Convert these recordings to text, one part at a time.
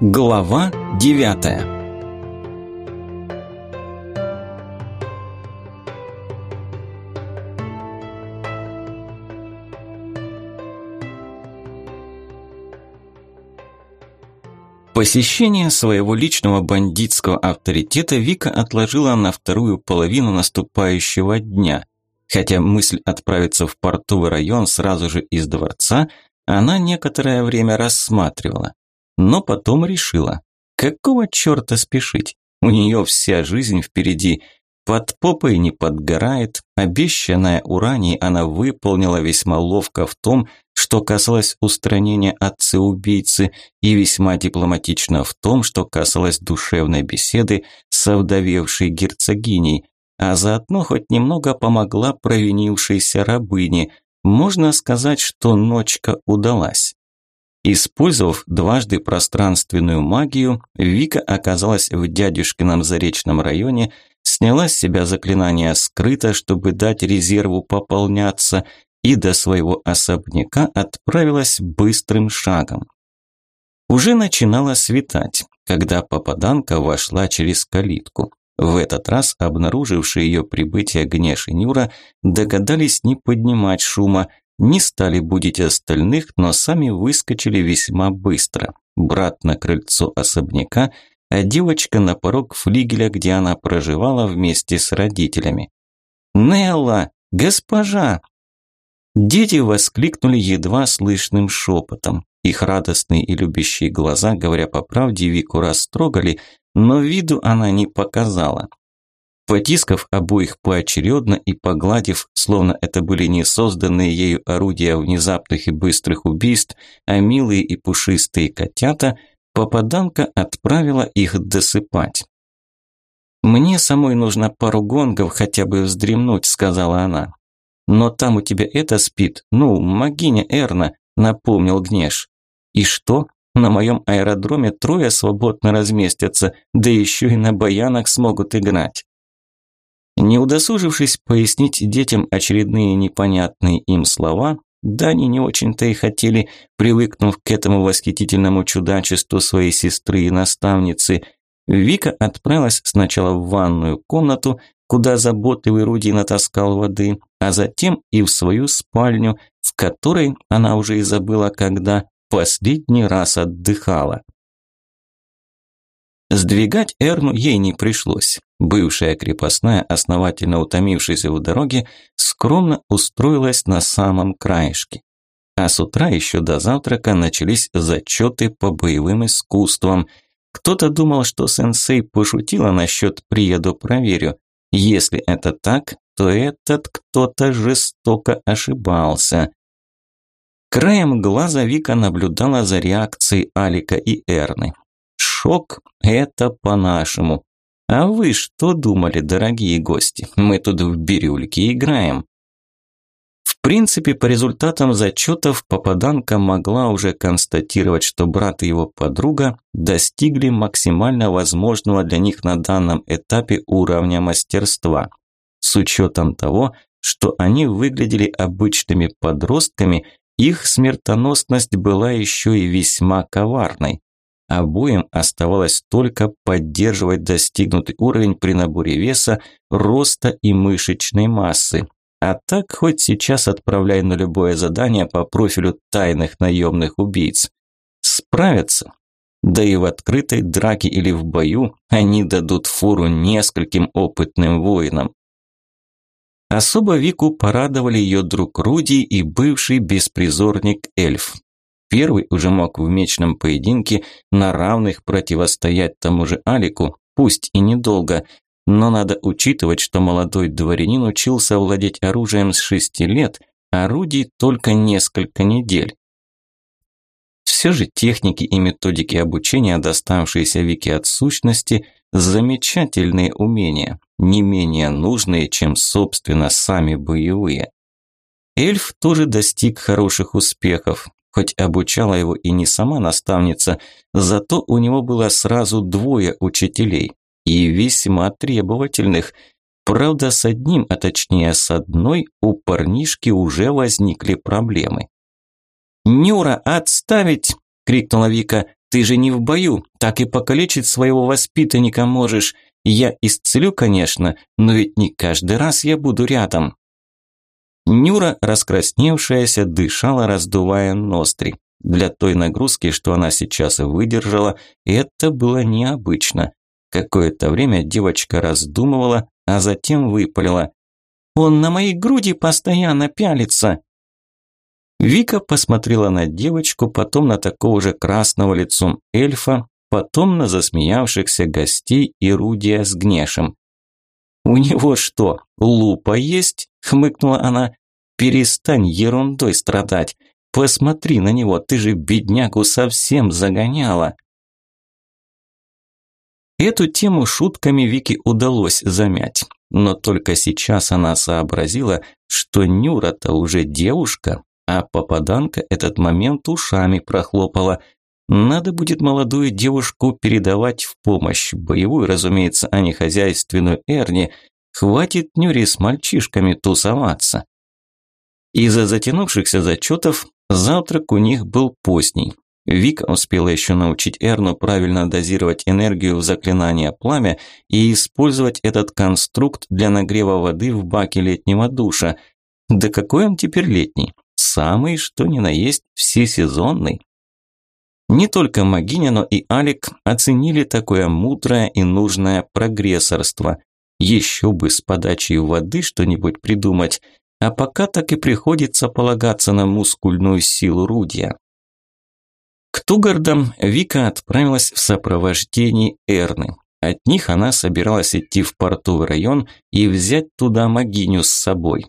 Глава девятая. Посещение своего личного бандитского авторитета Вика отложила на вторую половину наступающего дня, хотя мысль отправиться в портовый район сразу же из дворца она некоторое время рассматривала но потом решила, какого черта спешить? У нее вся жизнь впереди. Под попой не подгорает, обещанное ураней она выполнила весьма ловко в том, что касалось устранения отца-убийцы, и весьма дипломатично в том, что касалось душевной беседы с овдовевшей герцогиней, а заодно хоть немного помогла провинившейся рабыне. Можно сказать, что ночка удалась. Использовав дважды пространственную магию, Вика оказалась в дядюшкином заречном районе, сняла с себя заклинание скрыто, чтобы дать резерву пополняться, и до своего особняка отправилась быстрым шагом. Уже начинало светать, когда попаданка вошла через калитку. В этот раз обнаружившие ее прибытие Гнеш и Нюра догадались не поднимать шума, не стали будить остальных, но сами выскочили весьма быстро. Брат на крыльцо особняка, а девочка на порог флигеля, где она проживала вместе с родителями. «Нелла! Госпожа!» Дети воскликнули едва слышным шепотом. Их радостные и любящие глаза, говоря по правде, Вику растрогали, но виду она не показала. Потискав обоих поочередно и погладив, словно это были не созданные ею орудия внезапных и быстрых убийств, а милые и пушистые котята, попаданка отправила их досыпать. «Мне самой нужно пару гонгов хотя бы вздремнуть», – сказала она. «Но там у тебя это спит, ну, могиня Эрна», – напомнил Гнеш. «И что? На моем аэродроме трое свободно разместятся, да еще и на баянах смогут играть». Не удосужившись пояснить детям очередные непонятные им слова, да они не очень-то и хотели, привыкнув к этому восхитительному чудачеству своей сестры и наставницы, Вика отправилась сначала в ванную комнату, куда заботливый Руди натаскал воды, а затем и в свою спальню, в которой она уже и забыла, когда последний раз отдыхала. Сдвигать Эрну ей не пришлось. Бывшая крепостная, основательно утомившаяся в дороге, скромно устроилась на самом краешке. А с утра еще до завтрака начались зачеты по боевым искусствам. Кто-то думал, что сенсей пошутила насчет «приеду, проверю». Если это так, то этот кто-то жестоко ошибался. Краем глаза Вика наблюдала за реакцией Алика и Эрны. Шок – это по-нашему. А вы что думали, дорогие гости? Мы тут в бирюльке играем. В принципе, по результатам зачетов попаданка могла уже констатировать, что брат и его подруга достигли максимально возможного для них на данном этапе уровня мастерства. С учетом того, что они выглядели обычными подростками, их смертоносность была еще и весьма коварной. Обоим оставалось только поддерживать достигнутый уровень при наборе веса, роста и мышечной массы. А так хоть сейчас отправляй на любое задание по профилю тайных наемных убийц. Справятся. Да и в открытой драке или в бою они дадут фору нескольким опытным воинам. Особо Вику порадовали ее друг Руди и бывший беспризорник эльф. Первый уже мог в мечном поединке на равных противостоять тому же Алику, пусть и недолго, но надо учитывать, что молодой дворянин учился владеть оружием с шести лет, а орудий только несколько недель. Все же техники и методики обучения, доставшиеся Вике от сущности, замечательные умения, не менее нужные, чем, собственно, сами боевые. Эльф тоже достиг хороших успехов, хоть обучала его и не сама наставница, зато у него было сразу двое учителей, и весьма требовательных. Правда, с одним, а точнее с одной, у парнишки уже возникли проблемы. «Нюра, отставить!» – крикнула Вика. Ты же не в бою, так и покалечить своего воспитанника можешь. Я исцелю, конечно, но ведь не каждый раз я буду рядом». Нюра, раскрасневшаяся, дышала, раздувая ноздри. Для той нагрузки, что она сейчас выдержала, это было необычно. Какое-то время девочка раздумывала, а затем выпалила. «Он на моей груди постоянно пялится!» Вика посмотрела на девочку, потом на такого же красного лицом эльфа, потом на засмеявшихся гостей и Рудия с Гнешем. «У него что, лупа есть?» – хмыкнула она. «Перестань ерундой страдать. Посмотри на него, ты же беднягу совсем загоняла». Эту тему шутками Вике удалось замять, но только сейчас она сообразила, что Нюра-то уже девушка, а попаданка этот момент ушами прохлопала. Надо будет молодую девушку передавать в помощь, боевую, разумеется, а не хозяйственную Эрни. Хватит Нюре с мальчишками тусоваться. Из-за затянувшихся зачетов завтрак у них был поздний. Вика успела еще научить Эрну правильно дозировать энергию в заклинание пламя и использовать этот конструкт для нагрева воды в баке летнего душа. Да какой он теперь летний? самый, что ни на есть, всесезонный. Не только Магиня, но и Алик оценили такое мудрое и нужное прогрессорство. Еще бы с подачей воды что-нибудь придумать, а пока так и приходится полагаться на мускульную силу Рудия. К Тугардам Вика отправилась в сопровождении Эрны. От них она собиралась идти в портовый район и взять туда Магиню с собой.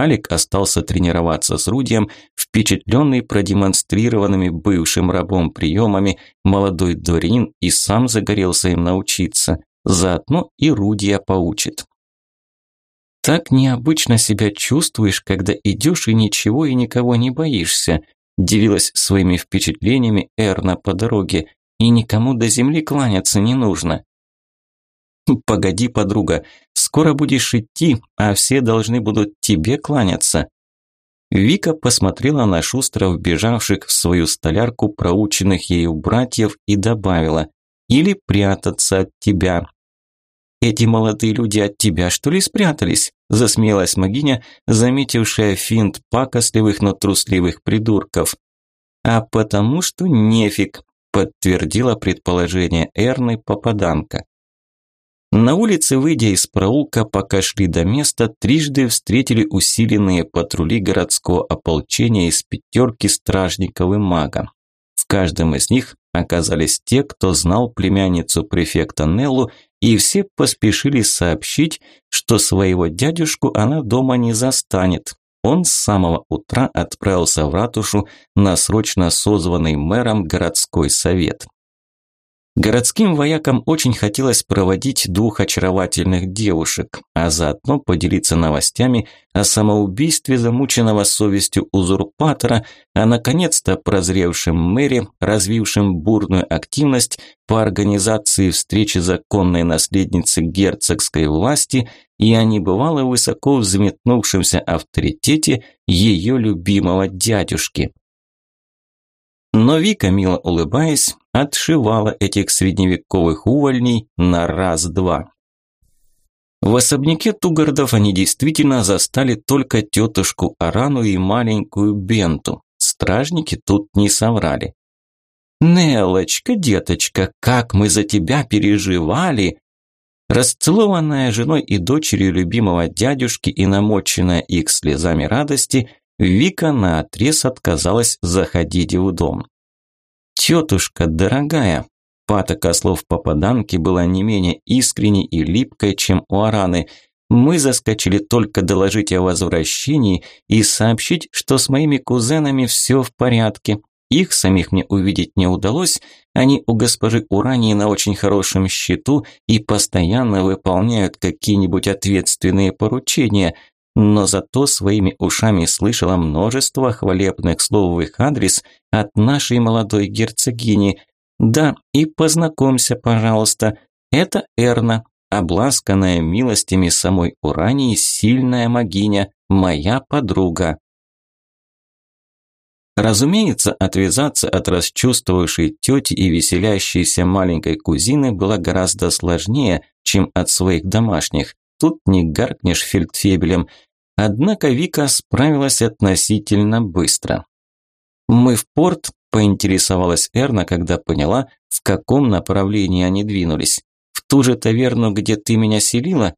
Алик остался тренироваться с Рудием, впечатленный продемонстрированными бывшим рабом приемами, молодой дворянин и сам загорелся им научиться, заодно и Рудия поучит. «Так необычно себя чувствуешь, когда идешь и ничего и никого не боишься», делилась своими впечатлениями Эрна по дороге, и никому до земли кланяться не нужно. «Погоди, подруга, скоро будешь идти, а все должны будут тебе кланяться». Вика посмотрела на шустро вбежавших в свою столярку проученных ею братьев и добавила «Или прятаться от тебя». «Эти молодые люди от тебя, что ли, спрятались?» – засмеялась Магиня, заметившая финт пакостливых, но трусливых придурков. «А потому что нефиг», – подтвердила предположение Эрны попаданка. На улице, выйдя из проулка, пока шли до места, трижды встретили усиленные патрули городского ополчения из пятерки стражников и мага. В каждом из них оказались те, кто знал племянницу префекта Неллу, и все поспешили сообщить, что своего дядюшку она дома не застанет. Он с самого утра отправился в ратушу на срочно созванный мэром городской совет. Городским воякам очень хотелось проводить двух очаровательных девушек, а заодно поделиться новостями о самоубийстве замученного совестью узурпатора, а наконец-то прозревшем мэре, развившем бурную активность по организации встречи законной наследницы герцогской власти и о небывало высоко взметнувшемся авторитете ее любимого дядюшки. Но Вика, мило улыбаясь, отшивала этих средневековых увольней на раз-два. В особняке Тугардов они действительно застали только тетушку Арану и маленькую Бенту. Стражники тут не соврали. «Нелочка, деточка, как мы за тебя переживали!» Расцелованная женой и дочерью любимого дядюшки и намоченная их слезами радости, Вика наотрез отказалась заходить в дом. «Тетушка дорогая!» Патока слов попаданки была не менее искренней и липкой, чем у Араны. «Мы заскочили только доложить о возвращении и сообщить, что с моими кузенами все в порядке. Их самих мне увидеть не удалось, они у госпожи Урании на очень хорошем счету и постоянно выполняют какие-нибудь ответственные поручения – но зато своими ушами слышала множество хвалебных слов в их адрес от нашей молодой герцогини. Да, и познакомься, пожалуйста, это Эрна, обласканная милостями самой Урании сильная магиня, моя подруга. Разумеется, отвязаться от расчувствовавшей тети и веселящейся маленькой кузины было гораздо сложнее, чем от своих домашних. Тут не гаркнешь фельдфебелем. Однако Вика справилась относительно быстро. «Мы в порт?» – поинтересовалась Эрна, когда поняла, в каком направлении они двинулись. «В ту же таверну, где ты меня селила?»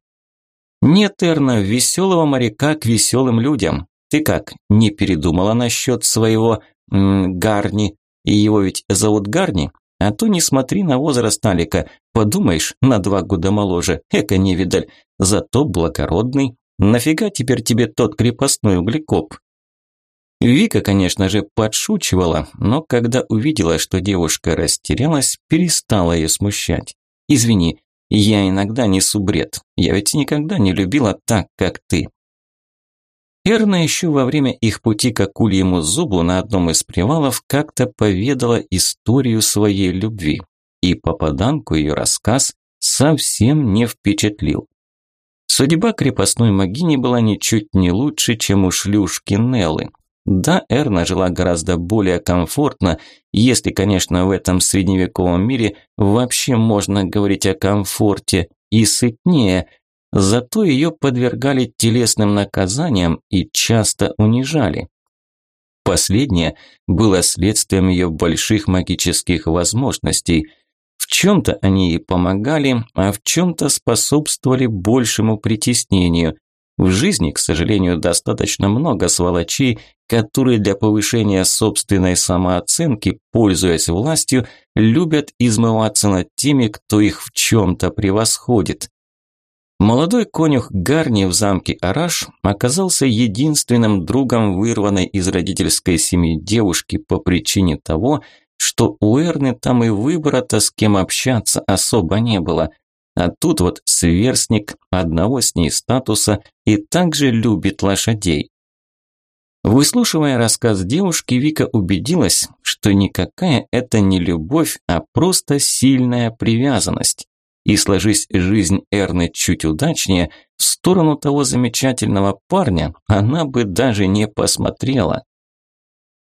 «Нет, Эрна, веселого моряка к веселым людям. Ты как, не передумала насчет своего м, Гарни? И его ведь зовут Гарни? А то не смотри на возраст Налика. Подумаешь, на два года моложе. Эка невидаль. Зато благородный. Нафига теперь тебе тот крепостной углекоп? Вика, конечно же, подшучивала, но когда увидела, что девушка растерялась, перестала ее смущать. «Извини, я иногда несу бред. Я ведь никогда не любила так, как ты. Эрна еще во время их пути к акульему зубу на одном из привалов как-то поведала историю своей любви, и попаданку ее рассказ совсем не впечатлил. Судьба крепостной могини была ничуть не лучше, чем у шлюшки Неллы. Да, Эрна жила гораздо более комфортно, если, конечно, в этом средневековом мире вообще можно говорить о комфорте, и сытнее – Зато ее подвергали телесным наказаниям и часто унижали. Последнее было следствием ее больших магических возможностей. Чем-то они ей помогали, а в чем-то способствовали большему притеснению. В жизни, к сожалению, достаточно много сволочей, которые для повышения собственной самооценки, пользуясь властью, любят измываться над теми, кто их в чем-то превосходит. Молодой конюх Гарни в замке Араш оказался единственным другом вырванной из родительской семьи девушки по причине того, что у Эрны там и выбора-то с кем общаться особо не было. А тут вот сверстник одного с ней статуса и также любит лошадей. Выслушивая рассказ девушки, Вика убедилась, что никакая это не любовь, а просто сильная привязанность. И сложись жизнь Эрны чуть удачнее, в сторону того замечательного парня она бы даже не посмотрела.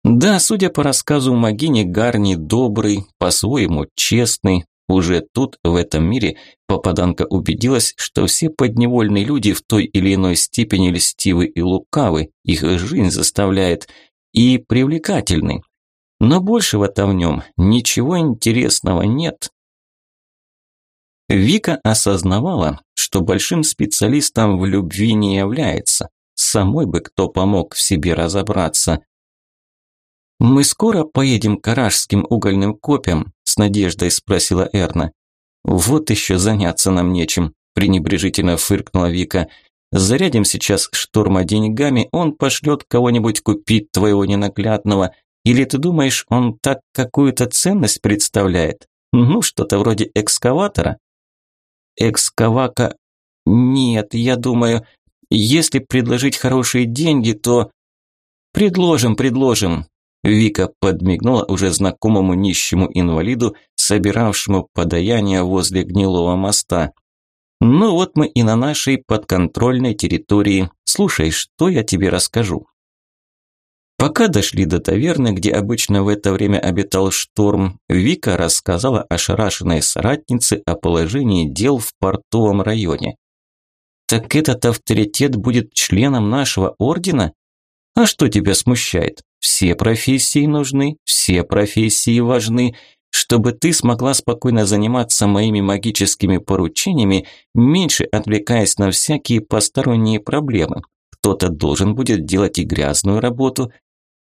Да, судя по рассказу Магини, Гарни добрый, по-своему честный. Уже тут, в этом мире, попаданка убедилась, что все подневольные люди в той или иной степени льстивы и лукавы, их жизнь заставляет, и привлекательны. Но большего-то в нем ничего интересного нет. Вика осознавала, что большим специалистом в любви не является. Самой бы кто помог в себе разобраться. «Мы скоро поедем к Аражским угольным копьям?» – с надеждой спросила Эрна. «Вот еще заняться нам нечем», – пренебрежительно фыркнула Вика. «Зарядим сейчас шторма деньгами, он пошлет кого-нибудь купить твоего ненаглядного. Или ты думаешь, он так какую-то ценность представляет? Ну, что-то вроде экскаватора?» экскавака... Нет, я думаю, если предложить хорошие деньги, то... Предложим, предложим. Вика подмигнула уже знакомому нищему инвалиду, собиравшему подаяние возле гнилого моста. Ну вот мы и на нашей подконтрольной территории. Слушай, что я тебе расскажу. Пока дошли до таверны, где обычно в это время обитал шторм, Вика рассказала ошарашенной соратнице о положении дел в портовом районе. «Так этот авторитет будет членом нашего ордена? А что тебя смущает? Все профессии нужны, все профессии важны. Чтобы ты смогла спокойно заниматься моими магическими поручениями, меньше отвлекаясь на всякие посторонние проблемы. Кто-то должен будет делать и грязную работу,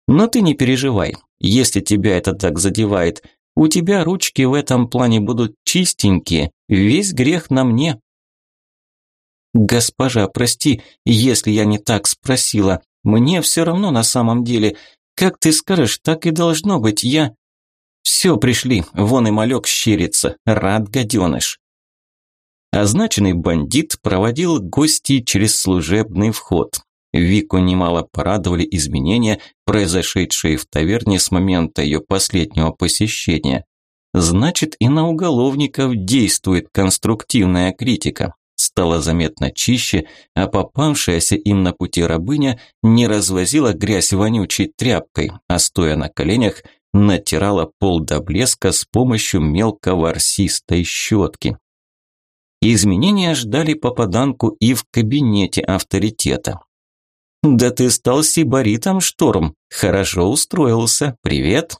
но ты не переживай, если тебя это так задевает. У тебя ручки в этом плане будут чистенькие, весь грех на мне. Госпожа, прости, если я не так спросила. Мне все равно на самом деле. Как ты скажешь, так и должно быть. Я... Все, пришли. Вон и малек щерится. Рад, гаденыш. Означенный бандит проводил гостей через служебный вход. Вику немало порадовали изменения, произошедшие в таверне с момента ее последнего посещения. Значит, и на уголовников действует конструктивная критика. Стало заметно чище, а попавшаяся им на пути рабыня не развозила грязь вонючей тряпкой, а стоя на коленях, натирала пол до блеска с помощью мелковорсистой щетки. Изменения ждали попаданку и в кабинете авторитета. «Да ты стал сибаритом, Шторм. Хорошо устроился. Привет!»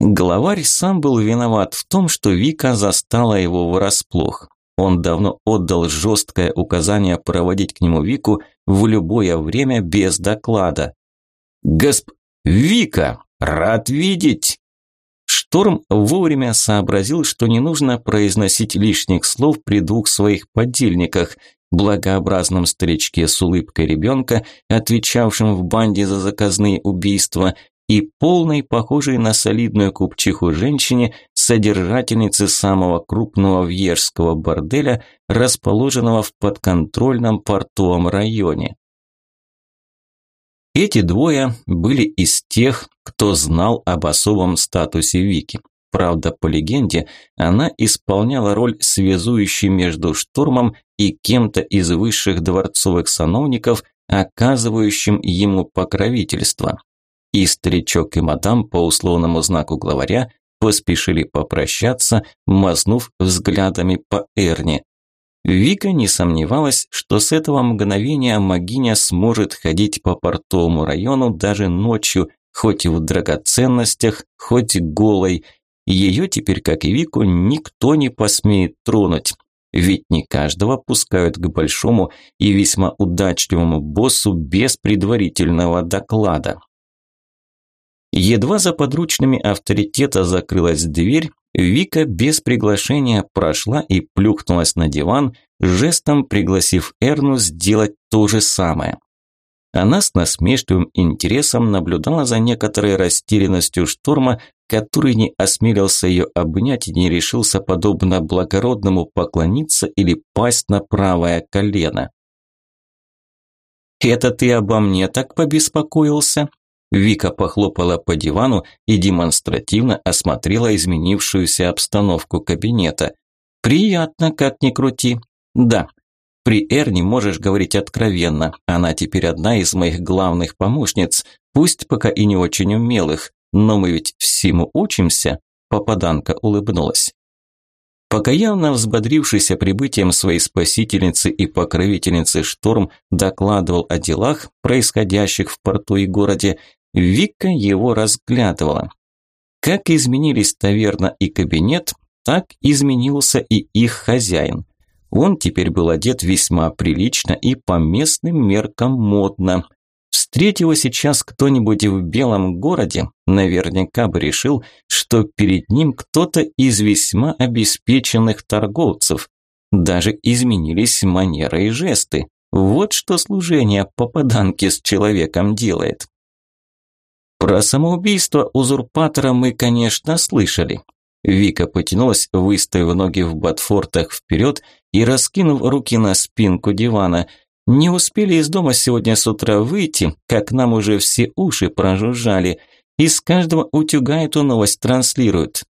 Главарь сам был виноват в том, что Вика застала его врасплох. Он давно отдал жесткое указание проводить к нему Вику в любое время без доклада. «Госп... Вика! Рад видеть!» Шторм вовремя сообразил, что не нужно произносить лишних слов при двух своих подельниках, благообразном старичке с улыбкой ребенка, отвечавшем в банде за заказные убийства, и полной, похожей на солидную купчиху женщине, содержательницы самого крупного вьежского борделя, расположенного в подконтрольном портовом районе. Эти двое были из тех, кто знал об особом статусе Вики. Правда, по легенде, она исполняла роль связующей между штурмом и кем-то из высших дворцовых сановников, оказывающим ему покровительство. И старичок и мадам по условному знаку главаря поспешили попрощаться, мазнув взглядами по Эрне. Вика не сомневалась, что с этого мгновения Магиня сможет ходить по портовому району даже ночью, хоть и в драгоценностях, хоть голой. Ее теперь, как и Вику, никто не посмеет тронуть. Ведь не каждого пускают к большому и весьма удачливому боссу без предварительного доклада. Едва за подручными авторитета закрылась дверь, Вика без приглашения прошла и плюхнулась на диван, жестом пригласив Эрну сделать то же самое. Она с насмешливым интересом наблюдала за некоторой растерянностью шторма, который не осмелился ее обнять и не решился подобно благородному поклониться или пасть на правое колено. «Это ты обо мне так побеспокоился?» Вика похлопала по дивану и демонстративно осмотрела изменившуюся обстановку кабинета. «Приятно, как ни крути. Да, при Эрни можешь говорить откровенно. Она теперь одна из моих главных помощниц, пусть пока и не очень умелых, но мы ведь всему учимся», – попаданка улыбнулась. Пока явно взбодрившийся прибытием своей спасительницы и покровительницы Шторм докладывал о делах, происходящих в порту и городе, Вика его разглядывала. Как изменились таверна и кабинет, так изменился и их хозяин. Он теперь был одет весьма прилично и по местным меркам модно. Встреть его сейчас кто-нибудь в белом городе, наверняка бы решил, что перед ним кто-то из весьма обеспеченных торговцев. Даже изменились манеры и жесты. Вот что служение попаданки с человеком делает. Про самоубийство узурпатора мы, конечно, слышали. Вика потянулась, выставив ноги в ботфортах вперед и раскинув руки на спинку дивана. Не успели из дома сегодня с утра выйти, как нам уже все уши прожужжали. Из каждого утюга эту новость транслируют.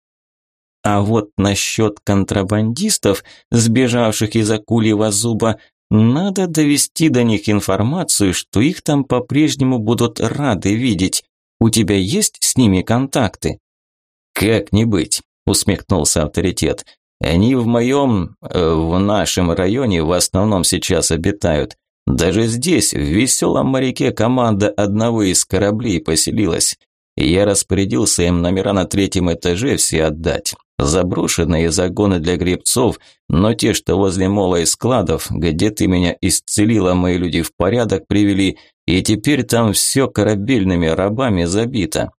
А вот насчет контрабандистов, сбежавших из акульего зуба, надо довести до них информацию, что их там по-прежнему будут рады видеть. У тебя есть с ними контакты?» «Как не быть», – усмехнулся авторитет. «Они в моем, э, в нашем районе в основном сейчас обитают. Даже здесь, в веселом моряке, команда одного из кораблей поселилась. Я распорядился им номера на третьем этаже все отдать. Заброшенные загоны для гребцов, но те, что возле мола и складов, где ты меня исцелила, мои люди в порядок привели, и теперь там все корабельными рабами забито.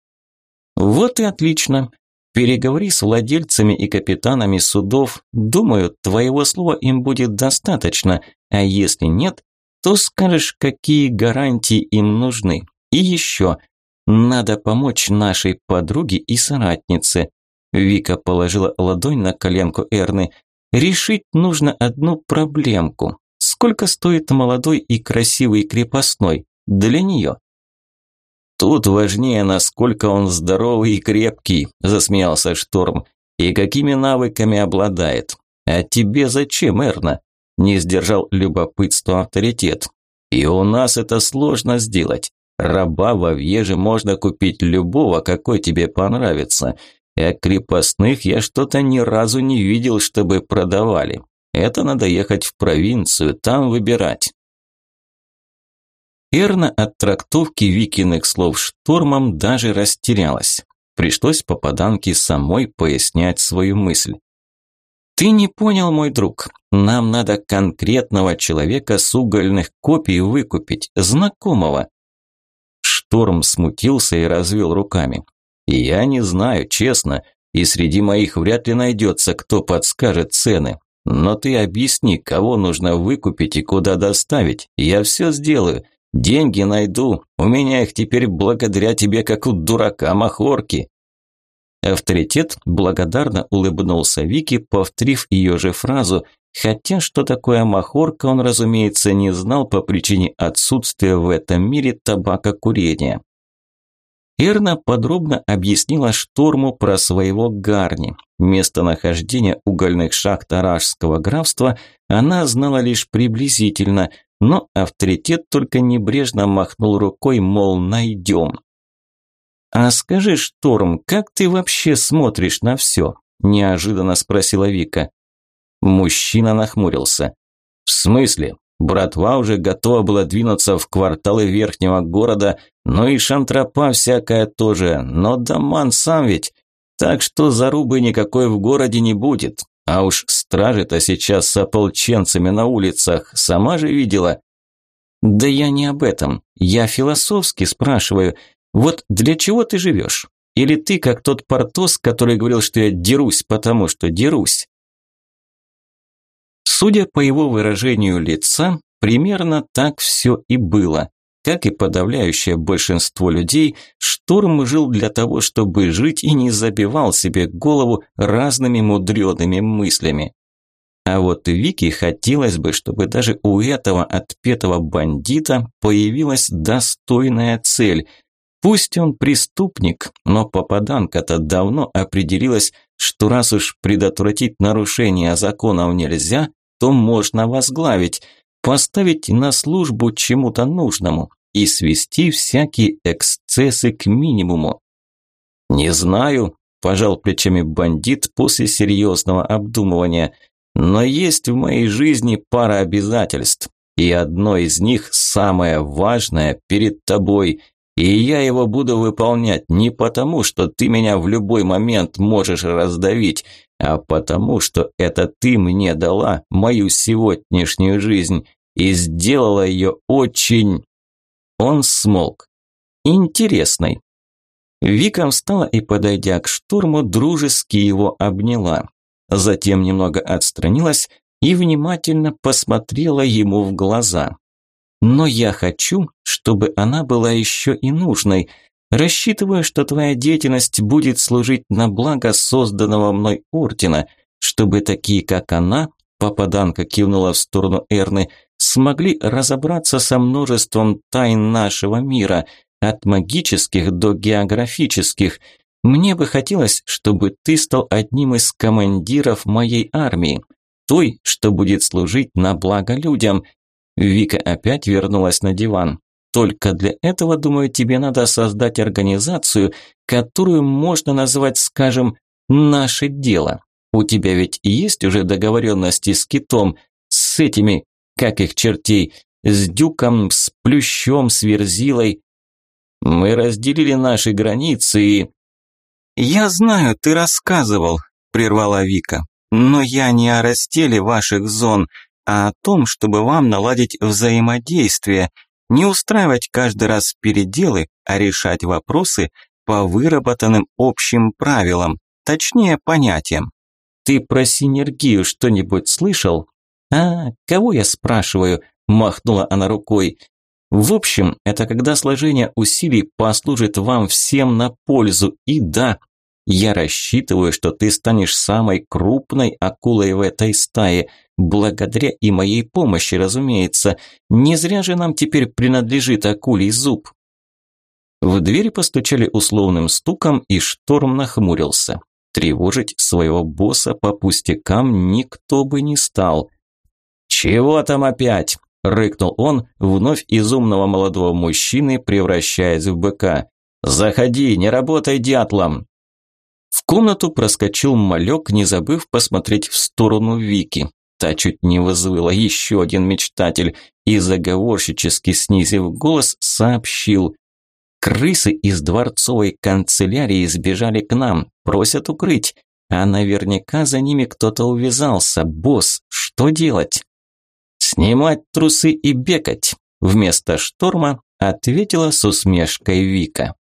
Вот и отлично. Переговори с владельцами и капитанами судов. Думаю, твоего слова им будет достаточно, а если нет, то скажешь, какие гарантии им нужны. И еще, надо помочь нашей подруге и соратнице. Вика положила ладонь на коленку Эрны. Решить нужно одну проблемку. Сколько стоит молодой и красивый крепостной? Для нее. Тут важнее, насколько он здоровый и крепкий, засмеялся Шторм, и какими навыками обладает. А тебе зачем, Эрна? не сдержал любопытство авторитет. И у нас это сложно сделать. Раба во Вьеже можно купить любого, какой тебе понравится. А крепостных я что-то ни разу не видел, чтобы продавали. Это надо ехать в провинцию, там выбирать. Эрна от трактовки Викиных слов штормом даже растерялась. Пришлось попаданке самой пояснять свою мысль. «Ты не понял, мой друг. Нам надо конкретного человека с угольных копий выкупить, знакомого». Шторм смутился и развел руками. «Я не знаю, честно, и среди моих вряд ли найдется, кто подскажет цены. Но ты объясни, кого нужно выкупить и куда доставить. Я все сделаю. Деньги найду. У меня их теперь благодаря тебе, как у дурака махорки. Авторитет благодарно улыбнулся Вике, повторив ее же фразу, хотя что такое махорка он, разумеется, не знал по причине отсутствия в этом мире табакокурения. Эрна подробно объяснила Шторму про своего Гарни. Местонахождение угольных шахт Аражского графства она знала лишь приблизительно, но авторитет только небрежно махнул рукой, мол, найдем. «А скажи, Шторм, как ты вообще смотришь на все?» – неожиданно спросила Вика. Мужчина нахмурился. «В смысле? Братва уже готова была двинуться в кварталы верхнего города, но и шантропа всякая тоже, но Даман сам ведь. Так что зарубы никакой в городе не будет. А уж стражи-то сейчас с ополченцами на улицах, сама же видела. Да я не об этом. Я философски спрашиваю, вот для чего ты живешь? Или ты как тот Портос, который говорил, что я дерусь, потому что дерусь? Судя по его выражению лица, примерно так все и было. Как и подавляющее большинство людей, Шторм жил для того, чтобы жить и не забивал себе голову разными мудреными мыслями. А вот Вике хотелось бы, чтобы даже у этого отпетого бандита появилась достойная цель – Пусть он преступник, но попаданка-то давно определилась, что раз уж предотвратить нарушение законов нельзя, то можно возглавить, поставить на службу чему-то нужному и свести всякие эксцессы к минимуму. «Не знаю», – пожал плечами бандит после серьезного обдумывания, «но есть в моей жизни пара обязательств, и одно из них самое важное перед тобой – и я его буду выполнять не потому, что ты меня в любой момент можешь раздавить, а потому, что это ты мне дала мою сегодняшнюю жизнь и сделала ее очень... Он смолк. Интересной. Вика встала и, подойдя к штурму, дружески его обняла. Затем немного отстранилась и внимательно посмотрела ему в глаза. Но я хочу, чтобы она была еще и нужной. Рассчитываю, что твоя деятельность будет служить на благо созданного мной ордена, чтобы такие, как она, попаданка кивнула в сторону Эрны, смогли разобраться со множеством тайн нашего мира, от магических до географических. Мне бы хотелось, чтобы ты стал одним из командиров моей армии, той, что будет служить на благо людям, Вика опять вернулась на диван. Только для этого, думаю, тебе надо создать организацию, которую можно назвать, скажем, «Наше дело». У тебя ведь есть уже договоренности с китом, с этими, как их чертей, с дюком, с плющом, с верзилой. Мы разделили наши границы и... «Я знаю, ты рассказывал», – прервала Вика. «Но я не о разделе ваших зон а о том, чтобы вам наладить взаимодействие, не устраивать каждый раз переделы, а решать вопросы по выработанным общим правилам, точнее понятиям. Ты про синергию что-нибудь слышал? А, кого я спрашиваю? Махнула она рукой. В общем, это когда сложение усилий послужит вам всем на пользу. И да, я рассчитываю, что ты станешь самой крупной акулой в этой стае, благодаря и моей помощи, разумеется. Не зря же нам теперь принадлежит акулий зуб. В двери постучали условным стуком, и шторм нахмурился. Тревожить своего босса по пустякам никто бы не стал. «Чего там опять?» – рыкнул он, вновь из умного молодого мужчины, превращаясь в быка. «Заходи, не работай дятлом!» В комнату проскочил малек, не забыв посмотреть в сторону Вики. Та чуть не вызвала еще один мечтатель и заговорщически снизив голос сообщил. «Крысы из дворцовой канцелярии сбежали к нам, просят укрыть. А наверняка за ними кто-то увязался. Босс, что делать?» «Снимать трусы и бегать», – вместо шторма ответила с усмешкой Вика.